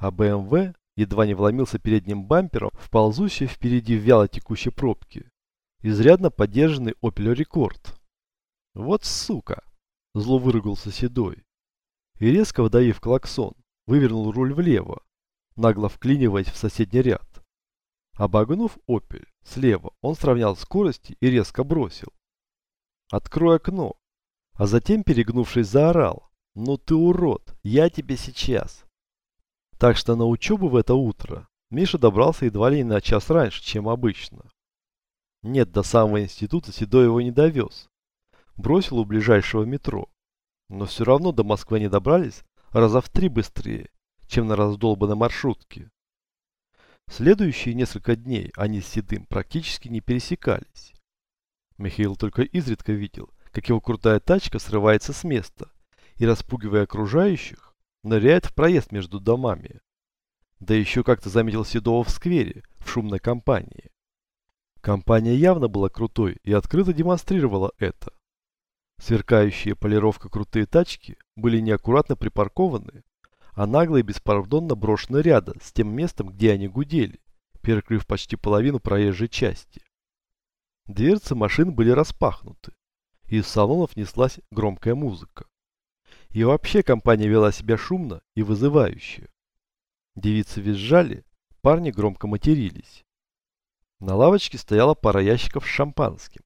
а БМВ едва не вломился передним бампером в ползущей впереди вяло текущей пробки. Изрядно поддержанный Opel Рекорд. Вот сука! Зло выругался Седой. И резко вдавив клаксон, вывернул руль влево, нагло вклиниваясь в соседний ряд. Обогнув Opel слева, он сравнял скорости и резко бросил. «Открой окно!» А затем, перегнувшись, заорал. «Ну ты урод! Я тебе сейчас!» Так что на учебу в это утро Миша добрался едва ли не на час раньше, чем обычно. Нет, до самого института Седой его не довез. Бросил у ближайшего метро. Но все равно до Москвы они добрались раза в три быстрее, чем на раздолбанной маршрутке. Следующие несколько дней они с Седым практически не пересекались. Михаил только изредка видел, как его крутая тачка срывается с места и, распугивая окружающих, ныряет в проезд между домами. Да еще как-то заметил Седова в сквере, в шумной компании. Компания явно была крутой и открыто демонстрировала это. Сверкающие полировка крутые тачки были неаккуратно припаркованы, а нагло и беспардонно брошены рядом с тем местом, где они гудели, перекрыв почти половину проезжей части. Дверцы машин были распахнуты, и из салонов неслась громкая музыка. И вообще компания вела себя шумно и вызывающе. Девицы визжали, парни громко матерились. На лавочке стояла пара ящиков с шампанским,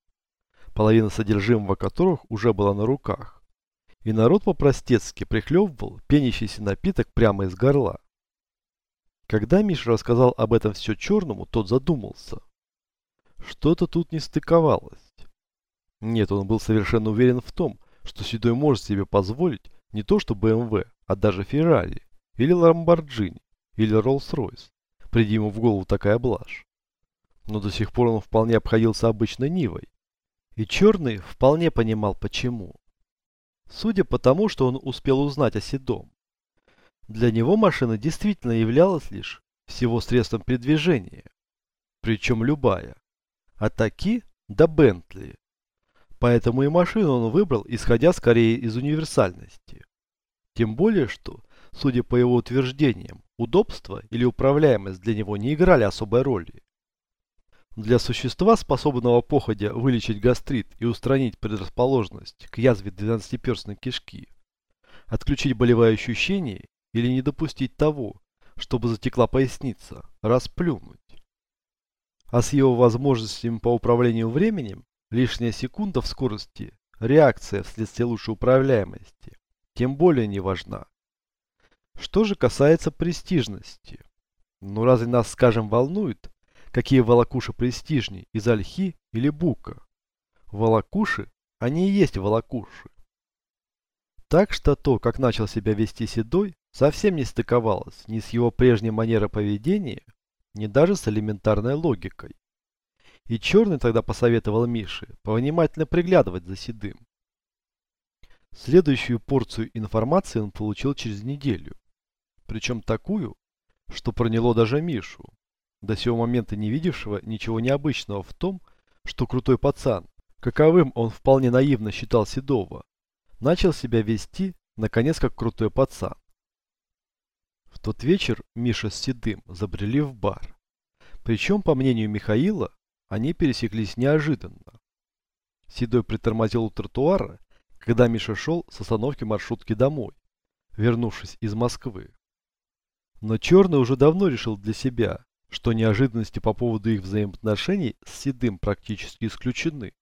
половина содержимого которых уже была на руках. И народ по-простецки прихлебывал пенящийся напиток прямо из горла. Когда Миша рассказал об этом все черному, тот задумался. Что-то тут не стыковалось. Нет, он был совершенно уверен в том, что Седой может себе позволить не то что BMW, а даже Ferrari, или Lamborghini, или Rolls-Royce, приди ему в голову такая блажь. Но до сих пор он вполне обходился обычной Нивой. И Черный вполне понимал почему. Судя по тому, что он успел узнать о Седом. Для него машина действительно являлась лишь всего средством передвижения. Причем любая. От Таки до Бентли. Поэтому и машину он выбрал, исходя скорее из универсальности. Тем более, что, судя по его утверждениям, удобство или управляемость для него не играли особой роли. Для существа, способного походя вылечить гастрит и устранить предрасположенность к язве двенадцатиперстной кишки, отключить болевые ощущения или не допустить того, чтобы затекла поясница, расплюнуть. А с его возможностями по управлению временем Лишняя секунда в скорости – реакция вследствие лучшей управляемости. Тем более не важна. Что же касается престижности. Ну разве нас, скажем, волнует, какие волокуши престижней, из ольхи или бука? Волокуши, они и есть волокуши. Так что то, как начал себя вести Седой, совсем не стыковалось ни с его прежней манерой поведения, ни даже с элементарной логикой. И Черный тогда посоветовал Мише повнимательно приглядывать за Седым. Следующую порцию информации он получил через неделю. Причем такую, что проняло даже Мишу, до сего момента не видевшего ничего необычного в том, что крутой пацан, каковым он вполне наивно считал Седова, начал себя вести, наконец, как крутой пацан. В тот вечер Миша с Седым забрели в бар. Причем, по мнению Михаила, они пересеклись неожиданно. Седой притормозил у тротуара, когда Миша шел с остановки маршрутки домой, вернувшись из Москвы. Но Черный уже давно решил для себя, что неожиданности по поводу их взаимоотношений с Седым практически исключены,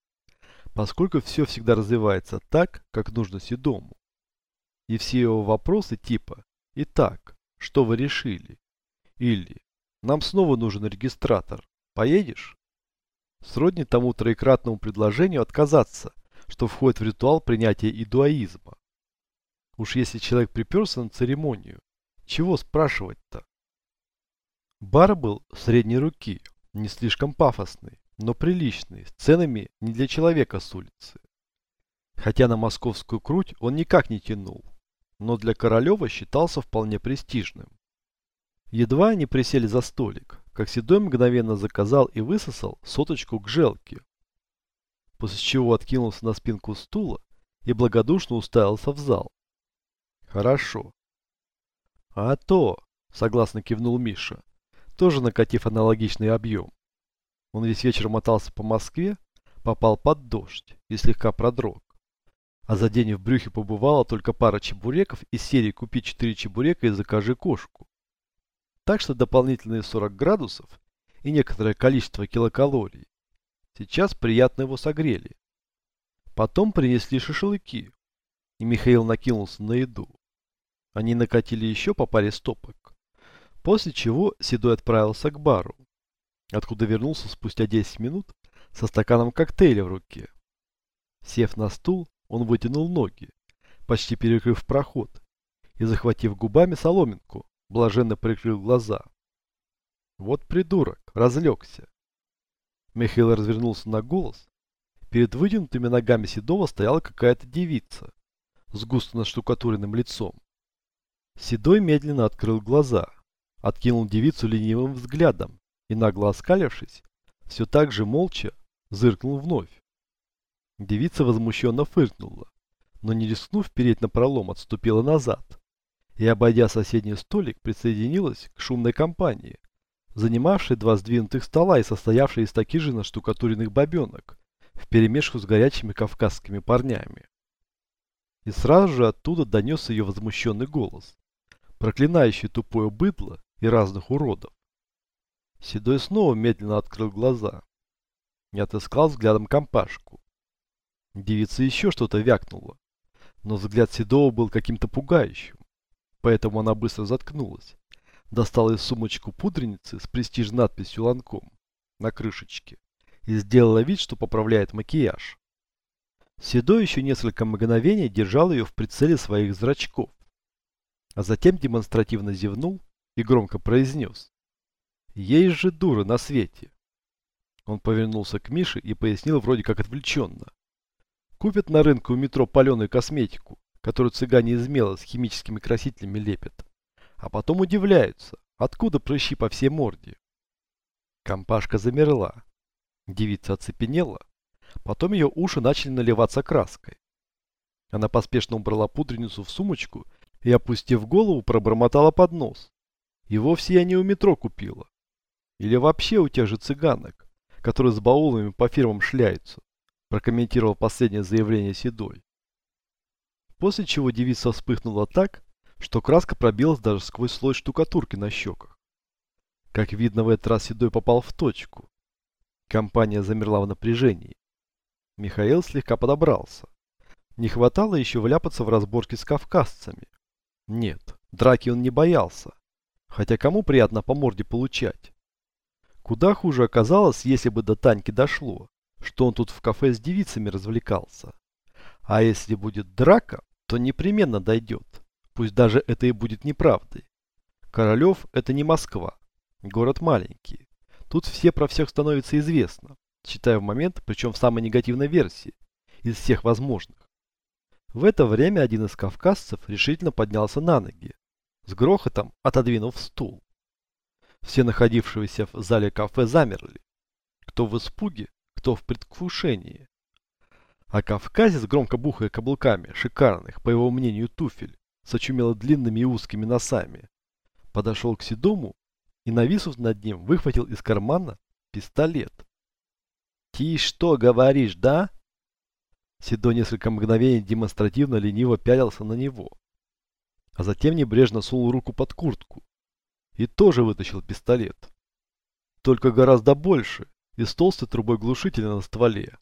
поскольку все всегда развивается так, как нужно Седому. И все его вопросы типа «Итак, что вы решили?» или «Нам снова нужен регистратор. Поедешь?» Сродни тому троекратному предложению отказаться, что входит в ритуал принятия идуаизма. Уж если человек приперся на церемонию, чего спрашивать-то? Бар был средней руки, не слишком пафосный, но приличный, с ценами не для человека с улицы. Хотя на московскую круть он никак не тянул, но для Королева считался вполне престижным. Едва они присели за столик, как Седой мгновенно заказал и высосал соточку к желке. После чего откинулся на спинку стула и благодушно уставился в зал. Хорошо. А то, Согласно кивнул Миша, тоже накатив аналогичный объем. Он весь вечер мотался по Москве, попал под дождь и слегка продрог. А за день в брюхе побывала только пара чебуреков из серии «Купи 4 чебурека и закажи кошку». Так что дополнительные 40 градусов и некоторое количество килокалорий сейчас приятно его согрели. Потом принесли шашлыки, и Михаил накинулся на еду. Они накатили еще по паре стопок, после чего Седой отправился к бару, откуда вернулся спустя 10 минут со стаканом коктейля в руке. Сев на стул, он вытянул ноги, почти перекрыв проход, и, захватив губами соломинку, блаженно прикрыл глаза. Вот придурок, разлегся. Михаил развернулся на голос. Перед вытянутыми ногами Седова стояла какая-то девица с густо наштукатуренным лицом. Седой медленно открыл глаза, откинул девицу ленивым взглядом и, нагло оскалившись, все так же молча зыркнул вновь. Девица возмущенно фыркнула, но не рискнув переть на пролом, отступила назад и, обойдя соседний столик, присоединилась к шумной компании, занимавшей два сдвинутых стола и состоявшей из таких же наштукатуренных бабенок, вперемешку с горячими кавказскими парнями. И сразу же оттуда донес ее возмущенный голос, проклинающий тупое быдло и разных уродов. Седой снова медленно открыл глаза. Не отыскал взглядом компашку. Девица еще что-то вякнула, но взгляд Седова был каким-то пугающим, поэтому она быстро заткнулась. Достала из сумочку пудреницы с престижной надписью «Ланком» на крышечке и сделала вид, что поправляет макияж. Седой еще несколько мгновений держал ее в прицеле своих зрачков, а затем демонстративно зевнул и громко произнес «Есть же дура на свете!» Он повернулся к Мише и пояснил вроде как отвлеченно. Купят на рынке у метро паленую косметику, которую цыгане из мела с химическими красителями лепят. А потом удивляются, откуда прыщи по всей морде. Компашка замерла. Девица оцепенела. Потом ее уши начали наливаться краской. Она поспешно убрала пудреницу в сумочку и, опустив голову, пробормотала под нос. И вовсе я не у метро купила. Или вообще у тех же цыганок, которые с баулами по фирмам шляются, прокомментировал последнее заявление Седой. После чего девица вспыхнула так, что краска пробилась даже сквозь слой штукатурки на щеках. Как видно, в этот раз Седой попал в точку. Компания замерла в напряжении. Михаил слегка подобрался. Не хватало еще вляпаться в разборки с кавказцами. Нет, драки он не боялся. Хотя кому приятно по морде получать? Куда хуже оказалось, если бы до Таньки дошло, что он тут в кафе с девицами развлекался. А если будет драка, то непременно дойдет. Пусть даже это и будет неправдой. Королев – это не Москва. Город маленький. Тут все про всех становится известно, считая в момент, причем в самой негативной версии, из всех возможных. В это время один из кавказцев решительно поднялся на ноги, с грохотом отодвинув стул. Все находившиеся в зале кафе замерли. Кто в испуге, кто в предвкушении. А кавказец, громко бухая каблуками шикарных, по его мнению, туфель, сочумело длинными и узкими носами, подошел к Седому и, нависнув над ним, выхватил из кармана пистолет. «Ты что говоришь, да?» Седо несколько мгновений демонстративно лениво пялился на него, а затем небрежно сунул руку под куртку и тоже вытащил пистолет. Только гораздо больше и с толстой трубой глушителя на стволе.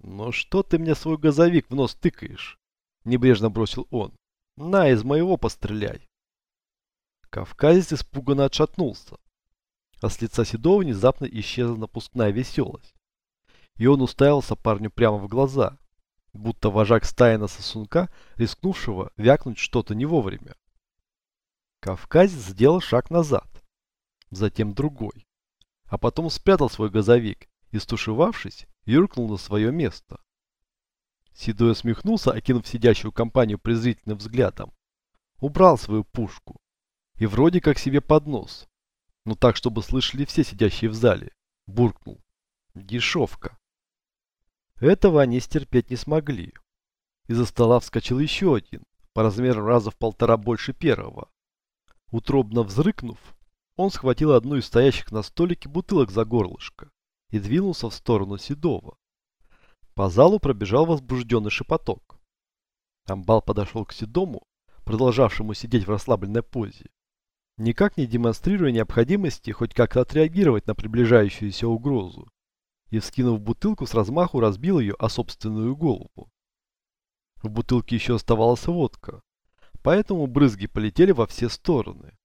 «Ну что ты мне свой газовик в нос тыкаешь?» – небрежно бросил он. «На, из моего постреляй!» Кавказец испуганно отшатнулся, а с лица Седова внезапно исчезла напускная веселость и он уставился парню прямо в глаза, будто вожак стаи на сосунка, рискнувшего вякнуть что-то не вовремя. Кавказец сделал шаг назад, затем другой, а потом спрятал свой газовик и, стушевавшись, юркнул на свое место. Седой усмехнулся, окинув сидящую компанию презрительным взглядом. Убрал свою пушку. И вроде как себе под нос. Но так, чтобы слышали все сидящие в зале. Буркнул. Дешевка. Этого они стерпеть не смогли. Из-за стола вскочил еще один, по размеру раза в полтора больше первого. Утробно взрыкнув, он схватил одну из стоящих на столике бутылок за горлышко и двинулся в сторону Седова. По залу пробежал возбужденный шепоток. Амбал подошел к Седому, продолжавшему сидеть в расслабленной позе, никак не демонстрируя необходимости хоть как-то отреагировать на приближающуюся угрозу, и, вскинув бутылку, с размаху разбил ее о собственную голову. В бутылке еще оставалась водка, поэтому брызги полетели во все стороны.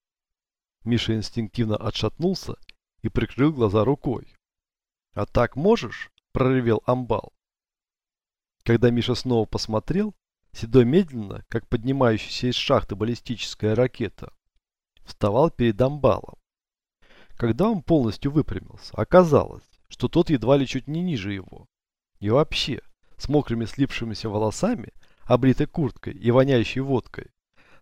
Миша инстинктивно отшатнулся и прикрыл глаза рукой. «А так можешь?» – проревел амбал. Когда Миша снова посмотрел, Седой медленно, как поднимающаяся из шахты баллистическая ракета, вставал перед амбалом. Когда он полностью выпрямился, оказалось, что тот едва ли чуть не ниже его. И вообще, с мокрыми слипшимися волосами, обритой курткой и воняющей водкой,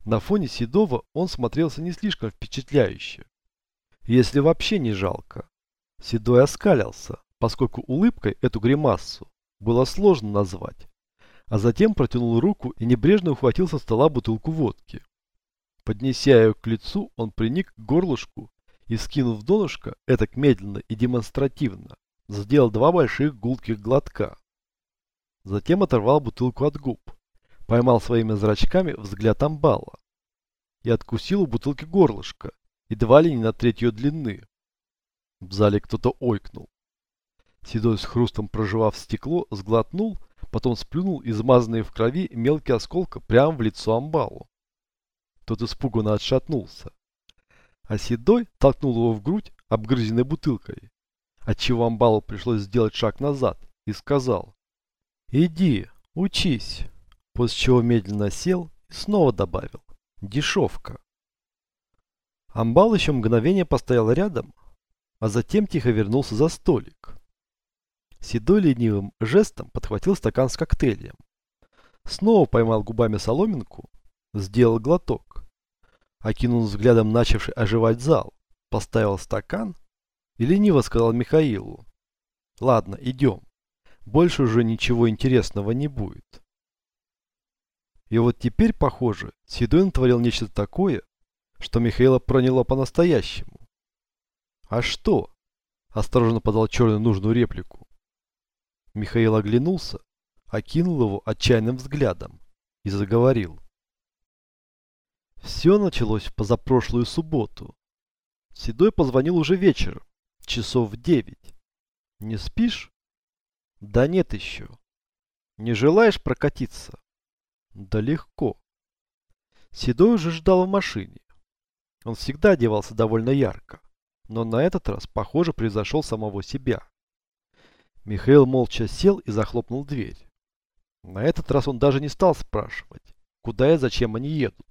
на фоне Седова он смотрелся не слишком впечатляюще. Если вообще не жалко. Седой оскалился, поскольку улыбкой эту гримассу было сложно назвать. А затем протянул руку и небрежно ухватил со стола бутылку водки. Поднеся ее к лицу, он приник к горлышку и, скинув донышко, этак медленно и демонстративно, сделал два больших гулких глотка. Затем оторвал бутылку от губ поймал своими зрачками взгляд амбала и откусил у бутылки горлышко, едва ли не на третью длины. В зале кто-то ойкнул. Седой с хрустом проживав стекло, сглотнул, потом сплюнул измазанные в крови мелкие осколка прямо в лицо амбалу. Тот испуганно отшатнулся. А Седой толкнул его в грудь обгрызенной бутылкой, отчего амбалу пришлось сделать шаг назад, и сказал «Иди, учись». После чего медленно сел и снова добавил. Дешевка. Амбал еще мгновение постоял рядом, а затем тихо вернулся за столик. Седой ленивым жестом подхватил стакан с коктейлем. Снова поймал губами соломинку, сделал глоток. Окинул взглядом начавший оживать зал, поставил стакан и лениво сказал Михаилу. Ладно, идем. Больше уже ничего интересного не будет. И вот теперь, похоже, Седой натворил нечто такое, что Михаила проняло по-настоящему. «А что?» – осторожно подал черный нужную реплику. Михаил оглянулся, окинул его отчаянным взглядом и заговорил. Все началось позапрошлую субботу. Седой позвонил уже вечером, часов в девять. Не спишь? Да нет еще. Не желаешь прокатиться? Да легко. Седой уже ждал в машине. Он всегда одевался довольно ярко, но на этот раз, похоже, превзошел самого себя. Михаил молча сел и захлопнул дверь. На этот раз он даже не стал спрашивать, куда и зачем они едут.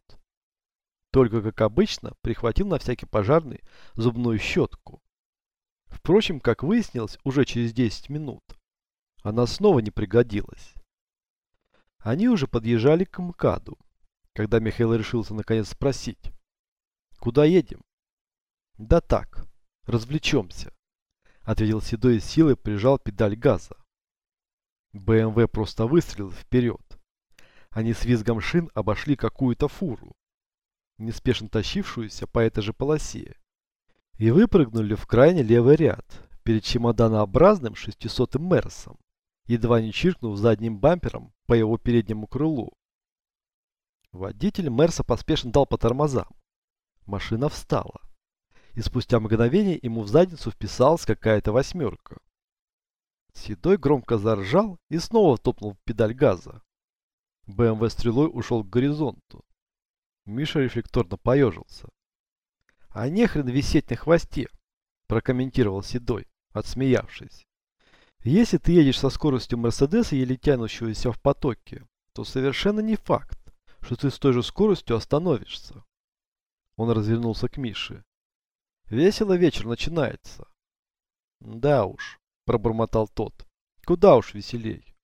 Только, как обычно, прихватил на всякий пожарный зубную щетку. Впрочем, как выяснилось, уже через 10 минут, она снова не пригодилась. Они уже подъезжали к МКАДу, когда Михаил решился наконец спросить. «Куда едем?» «Да так, развлечемся», — ответил Седой и силой прижал педаль газа. БМВ просто выстрелил вперед. Они с визгом шин обошли какую-то фуру, неспешно тащившуюся по этой же полосе, и выпрыгнули в крайне левый ряд перед чемоданообразным 600-м Мерсом едва не чиркнув задним бампером по его переднему крылу. Водитель Мерса поспешно дал по тормозам. Машина встала. И спустя мгновение ему в задницу вписалась какая-то восьмерка. Седой громко заржал и снова топнул в педаль газа. БМВ стрелой ушел к горизонту. Миша рефлекторно поежился. «А нехрен висеть на хвосте!» прокомментировал Седой, отсмеявшись. Если ты едешь со скоростью Мерседеса, еле тянущегося в потоке, то совершенно не факт, что ты с той же скоростью остановишься. Он развернулся к Мише. Весело вечер начинается. Да уж, пробормотал тот. Куда уж веселей.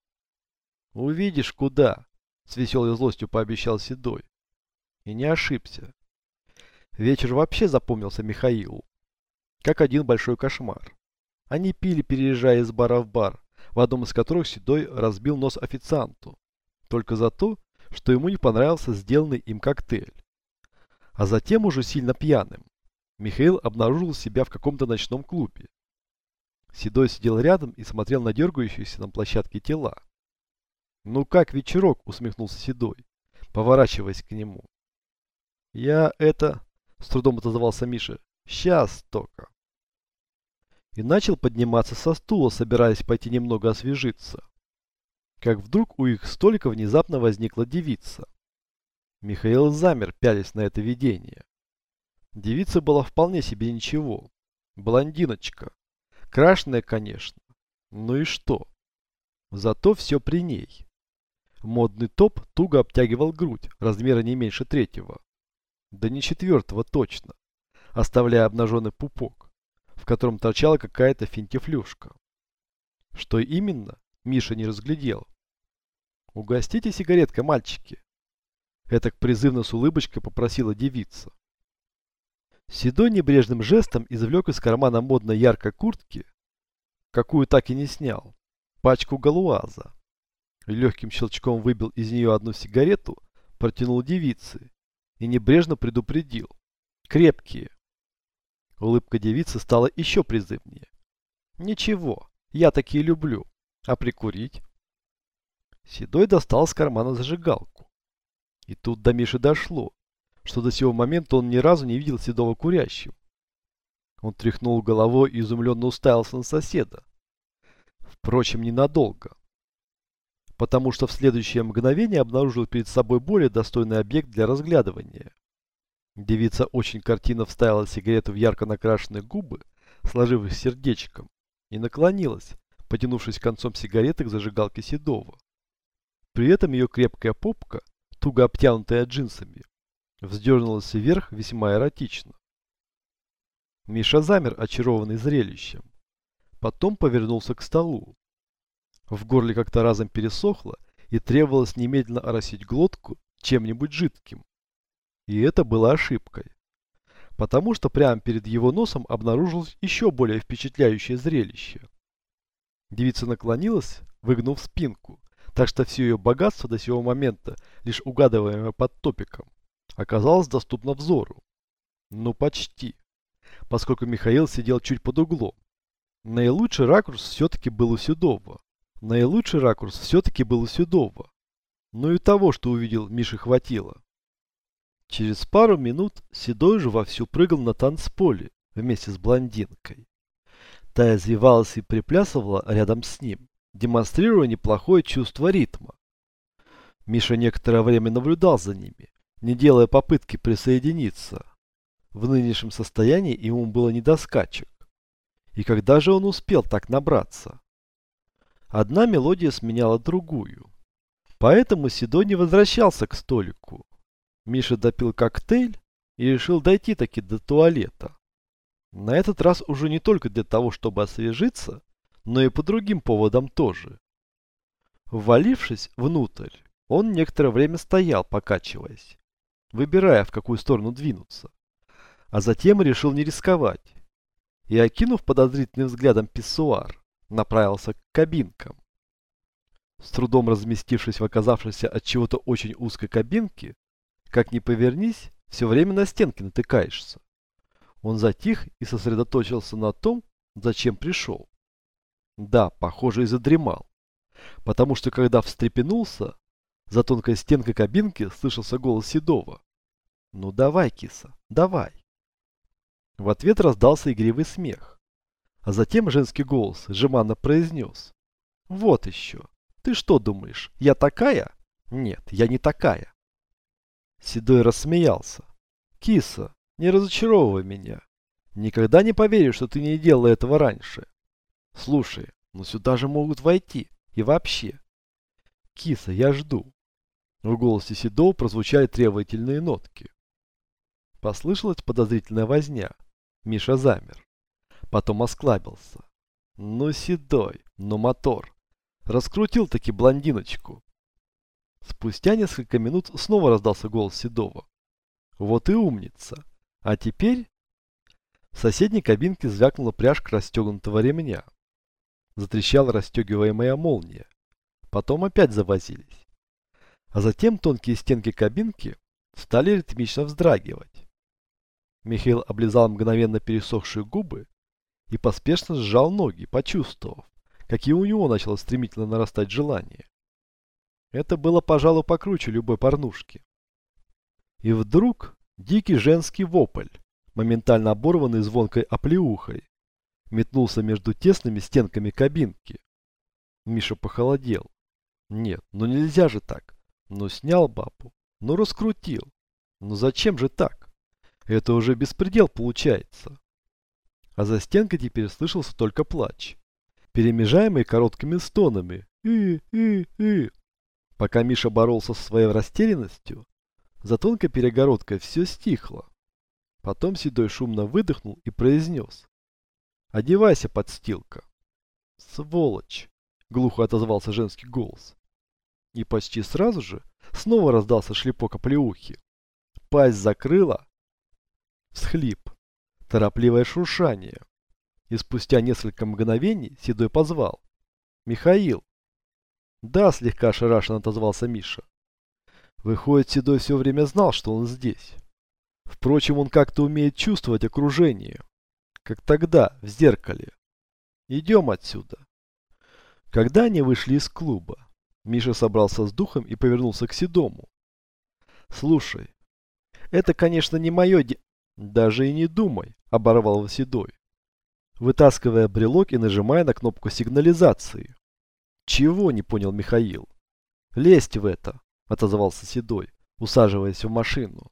Увидишь, куда, с веселой злостью пообещал Седой. И не ошибся. Вечер вообще запомнился Михаилу. Как один большой кошмар. Они пили, переезжая из бара в бар, в одном из которых Седой разбил нос официанту. Только за то, что ему не понравился сделанный им коктейль. А затем уже сильно пьяным. Михаил обнаружил себя в каком-то ночном клубе. Седой сидел рядом и смотрел на дергающиеся на площадке тела. «Ну как вечерок?» – усмехнулся Седой, поворачиваясь к нему. «Я это...» – с трудом отозвался Миша. «Сейчас только». И начал подниматься со стула, собираясь пойти немного освежиться. Как вдруг у их столика внезапно возникла девица. Михаил замер, пялись на это видение. Девица была вполне себе ничего. Блондиночка. Крашеная, конечно. Ну и что? Зато все при ней. Модный топ туго обтягивал грудь, размера не меньше третьего. Да не четвертого точно, оставляя обнаженный пупок, в котором торчала какая-то финтифлюшка. Что именно, Миша не разглядел. «Угостите сигареткой, мальчики!» Этак призывно с улыбочкой попросила девица. Седой небрежным жестом извлек из кармана модной яркой куртки, какую так и не снял, пачку галуаза легким щелчком выбил из нее одну сигарету, протянул девице и небрежно предупредил. Крепкие. Улыбка девицы стала еще призывнее. Ничего, я такие люблю. А прикурить? Седой достал с кармана зажигалку. И тут до Миши дошло, что до сего момента он ни разу не видел Седого курящим. Он тряхнул головой и изумленно уставился на соседа. Впрочем, ненадолго потому что в следующее мгновение обнаружил перед собой более достойный объект для разглядывания. Девица очень картинно вставила сигарету в ярко накрашенные губы, сложив их сердечком, и наклонилась, потянувшись концом сигареты к зажигалке Седова. При этом ее крепкая попка, туго обтянутая джинсами, вздернулась вверх весьма эротично. Миша замер, очарованный зрелищем. Потом повернулся к столу, в горле как-то разом пересохло и требовалось немедленно оросить глотку чем-нибудь жидким. И это было ошибкой. Потому что прямо перед его носом обнаружилось еще более впечатляющее зрелище. Девица наклонилась, выгнув спинку, так что все ее богатство до сего момента, лишь угадываемое под топиком, оказалось доступно взору. Ну почти, поскольку Михаил сидел чуть под углом. Наилучший ракурс все-таки был у Седова. Наилучший ракурс все-таки был у Седова. Но и того, что увидел, Мише хватило. Через пару минут Седой же вовсю прыгал на танцполе вместе с блондинкой. Та извивалась и приплясывала рядом с ним, демонстрируя неплохое чувство ритма. Миша некоторое время наблюдал за ними, не делая попытки присоединиться. В нынешнем состоянии ему было не до скачек. И когда же он успел так набраться? Одна мелодия сменяла другую. Поэтому Седой не возвращался к столику. Миша допил коктейль и решил дойти таки до туалета. На этот раз уже не только для того, чтобы освежиться, но и по другим поводам тоже. Ввалившись внутрь, он некоторое время стоял, покачиваясь, выбирая, в какую сторону двинуться. А затем решил не рисковать. И, окинув подозрительным взглядом писсуар, направился к кабинкам. С трудом разместившись в оказавшейся от чего-то очень узкой кабинке, как ни повернись, все время на стенки натыкаешься. Он затих и сосредоточился на том, зачем пришел. Да, похоже, и задремал. Потому что когда встрепенулся, за тонкой стенкой кабинки слышался голос Седова. «Ну давай, киса, давай!» В ответ раздался игривый смех. А затем женский голос жеманно произнес. Вот еще. Ты что думаешь, я такая? Нет, я не такая. Седой рассмеялся. Киса, не разочаровывай меня. Никогда не поверю, что ты не делала этого раньше. Слушай, ну сюда же могут войти. И вообще. Киса, я жду. В голосе Седова прозвучали требовательные нотки. Послышалась подозрительная возня. Миша замер. Потом осклабился. Ну, седой, ну мотор. Раскрутил таки блондиночку. Спустя несколько минут снова раздался голос Седова. Вот и умница. А теперь... В соседней кабинке звякнула пряжка расстегнутого ремня. Затрещала расстегиваемая молния. Потом опять завозились. А затем тонкие стенки кабинки стали ритмично вздрагивать. Михаил облизал мгновенно пересохшие губы и поспешно сжал ноги, почувствовав, как и у него начало стремительно нарастать желание. Это было, пожалуй, покруче любой порнушки. И вдруг дикий женский вопль, моментально оборванный звонкой оплеухой, метнулся между тесными стенками кабинки. Миша похолодел. Нет, ну нельзя же так. Ну снял бабу, ну раскрутил. Ну зачем же так? Это уже беспредел получается. А за стенкой теперь слышался только плач, перемежаемый короткими стонами. И-и-и. Пока Миша боролся со своей растерянностью, за тонкой перегородкой все стихло. Потом Седой шумно выдохнул и произнес. «Одевайся, подстилка!» «Сволочь!» — глухо отозвался женский голос. И почти сразу же снова раздался шлепок оплеухи. Пасть закрыла. Схлип торопливое шуршание. И спустя несколько мгновений Седой позвал. «Михаил!» «Да», слегка ошарашенно отозвался Миша. Выходит, Седой все время знал, что он здесь. Впрочем, он как-то умеет чувствовать окружение. Как тогда, в зеркале. Идем отсюда. Когда они вышли из клуба, Миша собрался с духом и повернулся к Седому. «Слушай, это, конечно, не мое де... Даже и не думай, оборвал его Седой, вытаскивая брелок и нажимая на кнопку сигнализации. Чего, не понял Михаил. Лезть в это, отозвался Седой, усаживаясь в машину.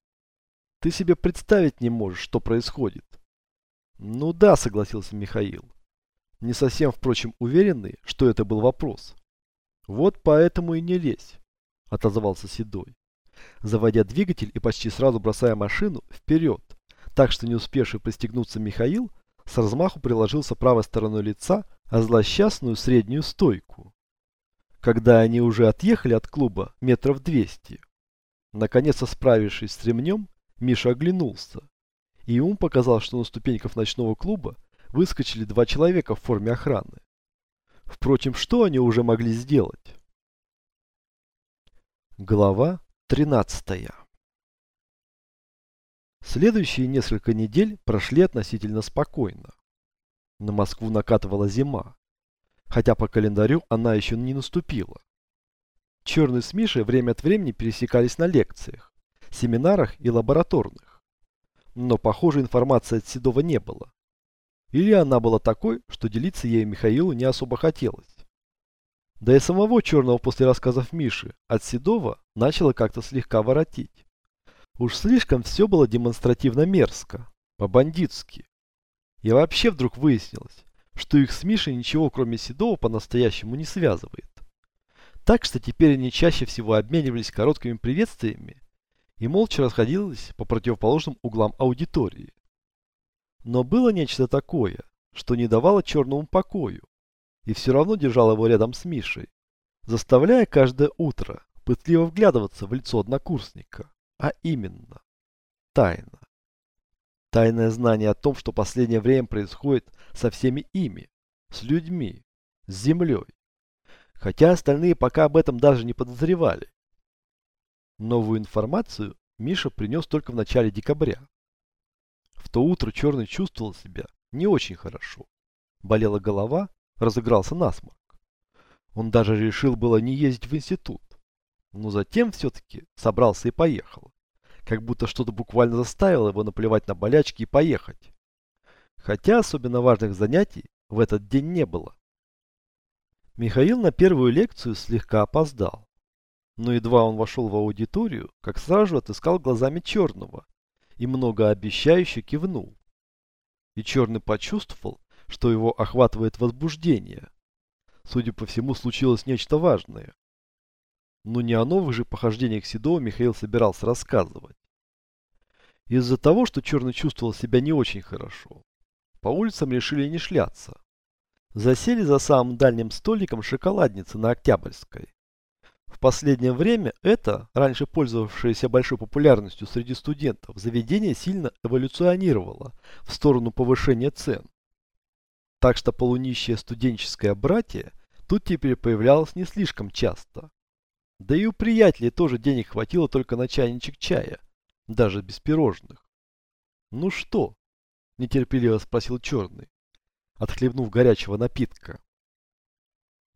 Ты себе представить не можешь, что происходит. Ну да, согласился Михаил. Не совсем, впрочем, уверенный, что это был вопрос. Вот поэтому и не лезь, отозвался Седой, заводя двигатель и почти сразу бросая машину вперед, так что не успевший пристегнуться Михаил с размаху приложился правой стороной лица о злосчастную среднюю стойку. Когда они уже отъехали от клуба метров двести, наконец-то справившись с ремнем, Миша оглянулся, и ему показалось, что на ступеньках ночного клуба выскочили два человека в форме охраны. Впрочем, что они уже могли сделать? Глава тринадцатая Следующие несколько недель прошли относительно спокойно. На Москву накатывала зима, хотя по календарю она еще не наступила. Черный с Мишей время от времени пересекались на лекциях, семинарах и лабораторных. Но похожей информации от Седова не было. Или она была такой, что делиться ею Михаилу не особо хотелось. Да и самого Черного после рассказов Миши от Седова начало как-то слегка воротить. Уж слишком все было демонстративно мерзко, по-бандитски. И вообще вдруг выяснилось, что их с Мишей ничего кроме Седова по-настоящему не связывает. Так что теперь они чаще всего обменивались короткими приветствиями и молча расходились по противоположным углам аудитории. Но было нечто такое, что не давало черному покою, и все равно держало его рядом с Мишей, заставляя каждое утро пытливо вглядываться в лицо однокурсника. А именно, тайна. Тайное знание о том, что последнее время происходит со всеми ими, с людьми, с землей. Хотя остальные пока об этом даже не подозревали. Новую информацию Миша принес только в начале декабря. То утро Черный чувствовал себя не очень хорошо. Болела голова, разыгрался насморк. Он даже решил было не ездить в институт но затем все-таки собрался и поехал. Как будто что-то буквально заставило его наплевать на болячки и поехать. Хотя особенно важных занятий в этот день не было. Михаил на первую лекцию слегка опоздал. Но едва он вошел в аудиторию, как сразу отыскал глазами Черного и многообещающе кивнул. И Черный почувствовал, что его охватывает возбуждение. Судя по всему, случилось нечто важное. Но не о новых же похождениях Седова Михаил собирался рассказывать. Из-за того, что Черный чувствовал себя не очень хорошо, по улицам решили не шляться. Засели за самым дальним столиком шоколадницы на Октябрьской. В последнее время это, раньше пользовавшееся большой популярностью среди студентов, заведение сильно эволюционировало в сторону повышения цен. Так что полунищее студенческое братье тут теперь появлялось не слишком часто. Да и у приятелей тоже денег хватило только на чайничек чая, даже без пирожных. Ну что? Нетерпеливо спросил черный, отхлебнув горячего напитка.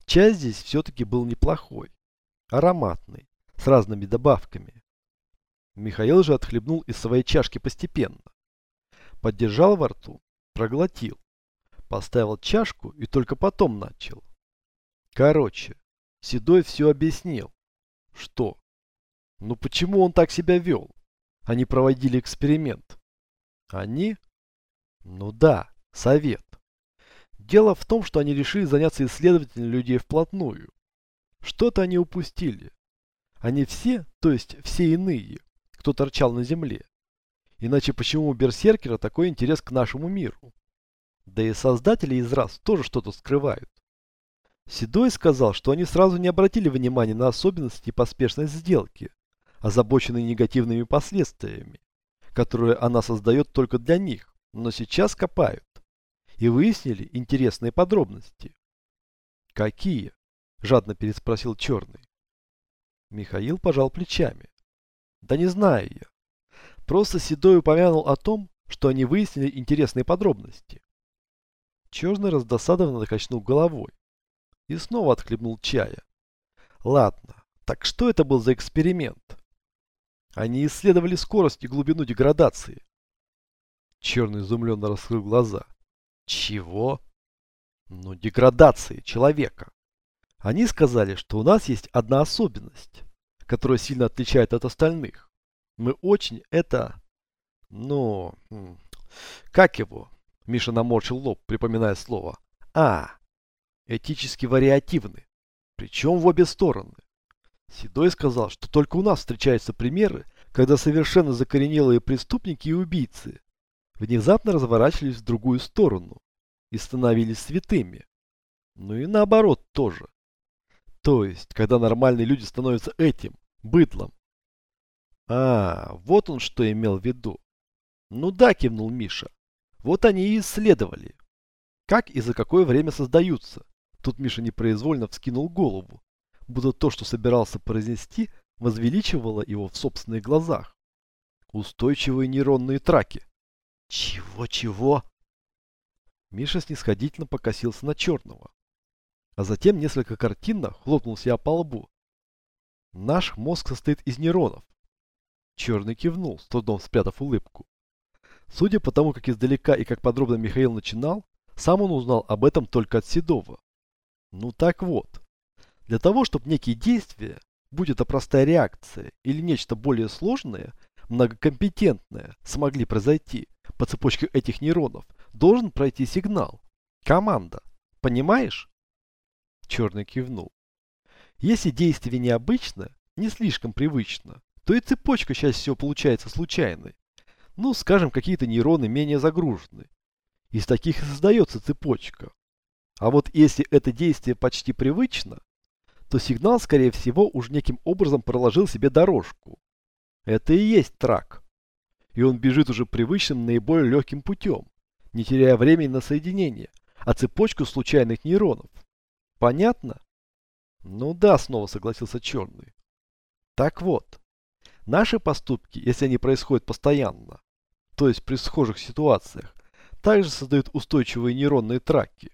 Чай здесь все-таки был неплохой, ароматный, с разными добавками. Михаил же отхлебнул из своей чашки постепенно. Поддержал во рту, проглотил, поставил чашку и только потом начал. Короче, Седой все объяснил. Что? Ну почему он так себя вел? Они проводили эксперимент. Они? Ну да, совет. Дело в том, что они решили заняться исследованием людей вплотную. Что-то они упустили. Они все, то есть все иные, кто торчал на земле. Иначе почему у Берсеркера такой интерес к нашему миру? Да и создатели из раз тоже что-то скрывают. Седой сказал, что они сразу не обратили внимания на особенности и поспешность сделки, озабоченные негативными последствиями, которые она создает только для них, но сейчас копают и выяснили интересные подробности. «Какие?» – жадно переспросил Черный. Михаил пожал плечами. «Да не знаю я. Просто Седой упомянул о том, что они выяснили интересные подробности». Черный раздосадованно качнул головой и снова отхлебнул чая. «Ладно, так что это был за эксперимент?» Они исследовали скорость и глубину деградации. Черный изумленно раскрыл глаза. Чего? Ну, деградации человека. Они сказали, что у нас есть одна особенность, которая сильно отличает от остальных. Мы очень это... Ну... Как его? Миша наморщил лоб, припоминая слово. А, этически вариативны. Причем в обе стороны. Седой сказал, что только у нас встречаются примеры, когда совершенно закоренелые преступники и убийцы внезапно разворачивались в другую сторону и становились святыми. Ну и наоборот тоже. То есть, когда нормальные люди становятся этим, быдлом. А, вот он что имел в виду. Ну да, кивнул Миша. Вот они и исследовали. Как и за какое время создаются. Тут Миша непроизвольно вскинул голову, будто то, что собирался произнести, возвеличивало его в собственных глазах. Устойчивые нейронные траки. Чего-чего? Миша снисходительно покосился на черного. А затем несколько картинно хлопнул себя по лбу. Наш мозг состоит из нейронов. Черный кивнул, с трудом спрятав улыбку. Судя по тому, как издалека и как подробно Михаил начинал, сам он узнал об этом только от Седова. Ну так вот, для того, чтобы некие действия, будь это простая реакция или нечто более сложное, многокомпетентное, смогли произойти по цепочке этих нейронов, должен пройти сигнал. Команда. Понимаешь? Черный кивнул. Если действие необычно, не слишком привычно, то и цепочка чаще всего получается случайной. Ну, скажем, какие-то нейроны менее загружены. Из таких и создается цепочка. А вот если это действие почти привычно, то сигнал, скорее всего, уж неким образом проложил себе дорожку. Это и есть трак. И он бежит уже привычным наиболее легким путем, не теряя времени на соединение, а цепочку случайных нейронов. Понятно? Ну да, снова согласился Черный. Так вот, наши поступки, если они происходят постоянно, то есть при схожих ситуациях, также создают устойчивые нейронные траки.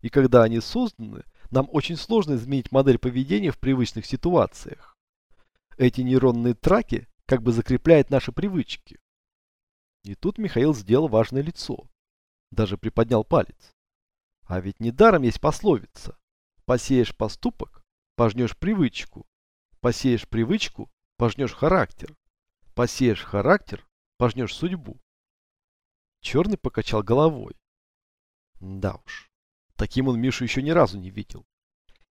И когда они созданы, нам очень сложно изменить модель поведения в привычных ситуациях. Эти нейронные траки как бы закрепляют наши привычки. И тут Михаил сделал важное лицо. Даже приподнял палец. А ведь недаром есть пословица. Посеешь поступок, пожнешь привычку. Посеешь привычку, пожнешь характер. Посеешь характер, пожнешь судьбу. Черный покачал головой. Да уж. Таким он Мишу еще ни разу не видел.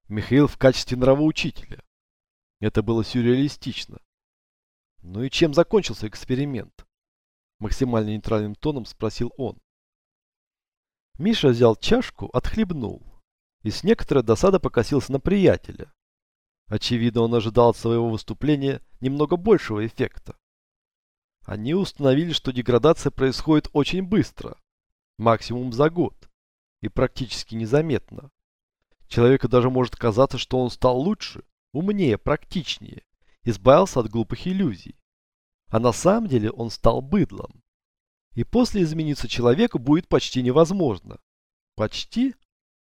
Михаил в качестве нравоучителя. Это было сюрреалистично. Ну и чем закончился эксперимент? Максимально нейтральным тоном спросил он. Миша взял чашку, отхлебнул и с некоторой досадой покосился на приятеля. Очевидно, он ожидал от своего выступления немного большего эффекта. Они установили, что деградация происходит очень быстро, максимум за год и практически незаметно. Человеку даже может казаться, что он стал лучше, умнее, практичнее, избавился от глупых иллюзий. А на самом деле он стал быдлом. И после измениться человеку будет почти невозможно. Почти?